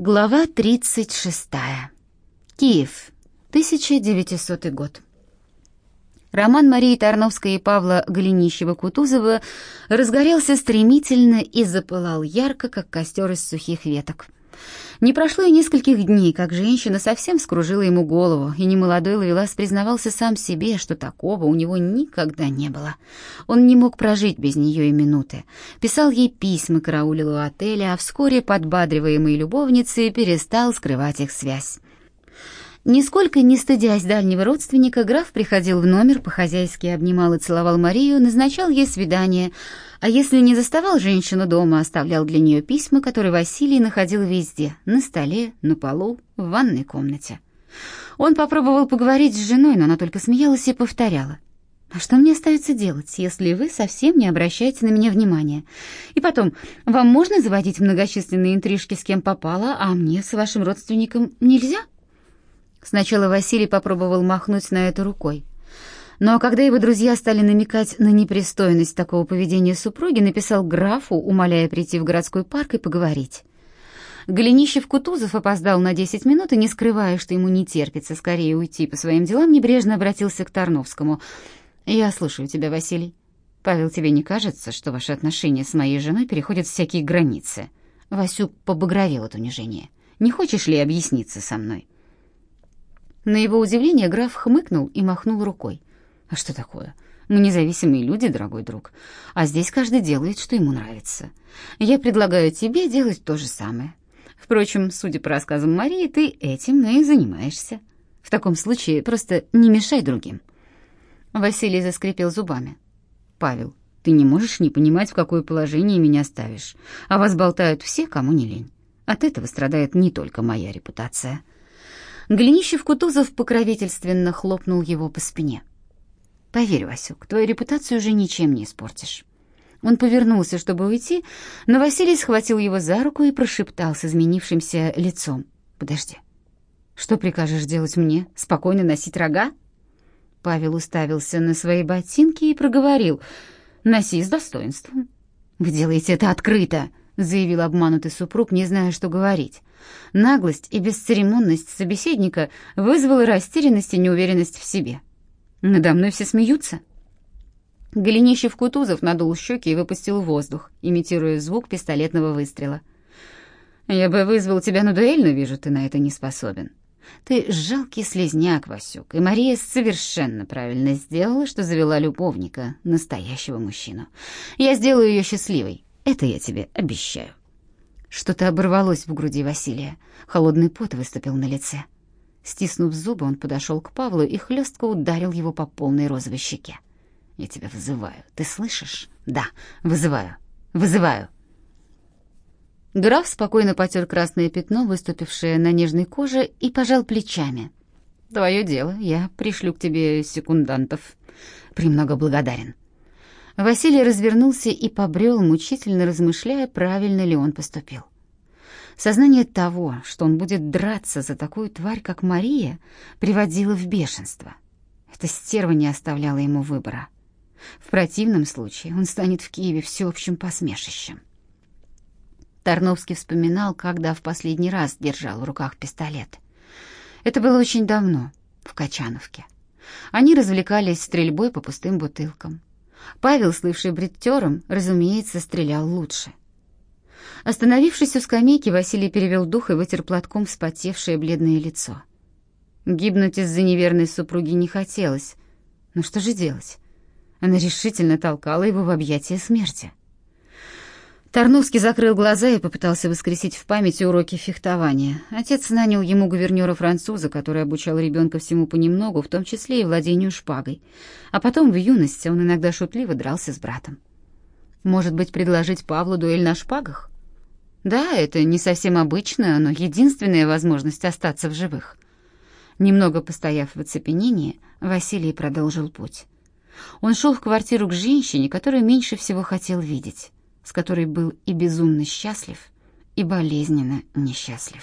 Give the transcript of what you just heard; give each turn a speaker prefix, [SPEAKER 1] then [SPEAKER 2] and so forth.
[SPEAKER 1] Глава 36. Киев, 1900 год. Роман Марии Тарновской и Павла Голенищева-Кутузова разгорелся стремительно и запылал ярко, как костер из сухих веток. Не прошло и нескольких дней, как женщина совсем скружила ему голову, и немолодой Лавелас признавался сам себе, что такого у него никогда не было. Он не мог прожить без нее и минуты. Писал ей письма, караулил у отеля, а вскоре, подбадриваемый любовницей, перестал скрывать их связь. Нисколько не стыдясь дальнего родственника, граф приходил в номер, по-хозяйски обнимал и целовал Марию, назначал ей свидание, а если не заставал женщину дома, оставлял для нее письма, которые Василий находил везде — на столе, на полу, в ванной комнате. Он попробовал поговорить с женой, но она только смеялась и повторяла. «А что мне остается делать, если вы совсем не обращаете на меня внимания? И потом, вам можно заводить многочисленные интрижки с кем попало, а мне с вашим родственником нельзя?» Сначала Василий попробовал махнуть на это рукой. Но когда его друзья стали намекать на непристойность такого поведения супруги, написал графу, умоляя прийти в городской парк и поговорить. Голенищев-Кутузов опоздал на 10 минут и, не скрывая, что ему не терпится скорее уйти по своим делам, небрежно обратился к Тарновскому. «Я слушаю тебя, Василий. Павел, тебе не кажется, что ваши отношения с моей женой переходят всякие границы?» Васюк побагровел от унижения. «Не хочешь ли объясниться со мной?» На его удивление граф хмыкнул и махнул рукой. «А что такое? Мы независимые люди, дорогой друг. А здесь каждый делает, что ему нравится. Я предлагаю тебе делать то же самое. Впрочем, судя по рассказам Марии, ты этим и занимаешься. В таком случае просто не мешай другим». Василий заскрипел зубами. «Павел, ты не можешь не понимать, в какое положение меня ставишь. А вас болтают все, кому не лень. От этого страдает не только моя репутация». Голенищев-Кутузов покровительственно хлопнул его по спине. «Поверь, Васюк, твою репутацию уже ничем не испортишь». Он повернулся, чтобы уйти, но Василий схватил его за руку и прошептал с изменившимся лицом. «Подожди. Что прикажешь делать мне? Спокойно носить рога?» Павел уставился на свои ботинки и проговорил. «Носи с достоинством». «Вы делаете это открыто!» Заявил обманутый супруг, не зная, что говорить. Наглость и бесцеремонность собеседника вызвала растерянность и неуверенность в себе. Надо мной все смеются. Голенищев-Кутузов надул щеки и выпустил воздух, имитируя звук пистолетного выстрела. «Я бы вызвал тебя на дуэль, но вижу, ты на это не способен. Ты жалкий слезняк, Васюк, и Мария совершенно правильно сделала, что завела любовника, настоящего мужчину. Я сделаю ее счастливой, это я тебе обещаю». Что-то оборвалось в груди Василия. Холодный пот выступил на лице. Стиснув зубы, он подошел к Павлу и хлестко ударил его по полной розовой щеке. «Я тебя вызываю. Ты слышишь?» «Да, вызываю. Вызываю». Граф спокойно потер красное пятно, выступившее на нежной коже, и пожал плечами. «Твое дело. Я пришлю к тебе секундантов. Премного благодарен». Василий развернулся и побрел, мучительно размышляя, правильно ли он поступил. Сознание того, что он будет драться за такую тварь, как Мария, приводило в бешенство. Эта стерва не оставляла ему выбора. В противном случае он станет в Киеве всеобщим посмешищем. Тарновский вспоминал, когда в последний раз держал в руках пистолет. Это было очень давно, в Качановке. Они развлекались стрельбой по пустым бутылкам. Павел, слывший бредтером, разумеется, стрелял лучше. Остановившись у скамейки, Василий перевел дух и вытер платком вспотевшее бледное лицо. Гибнуть из-за неверной супруги не хотелось. Но что же делать? Она решительно толкала его в объятия смерти. Тарновский закрыл глаза и попытался воскресить в памяти уроки фехтования. Отец нанял ему гувернера-француза, который обучал ребенка всему понемногу, в том числе и владению шпагой. А потом в юности он иногда шутливо дрался с братом. Может быть, предложить Павлу дуэль на шпагах? Да, это не совсем обычно, но единственная возможность остаться в живых. Немного постояв в оцепенении, Василий продолжил путь. Он шел в квартиру к женщине, которую меньше всего хотел видеть с которой был и безумно счастлив, и болезненно несчастлив.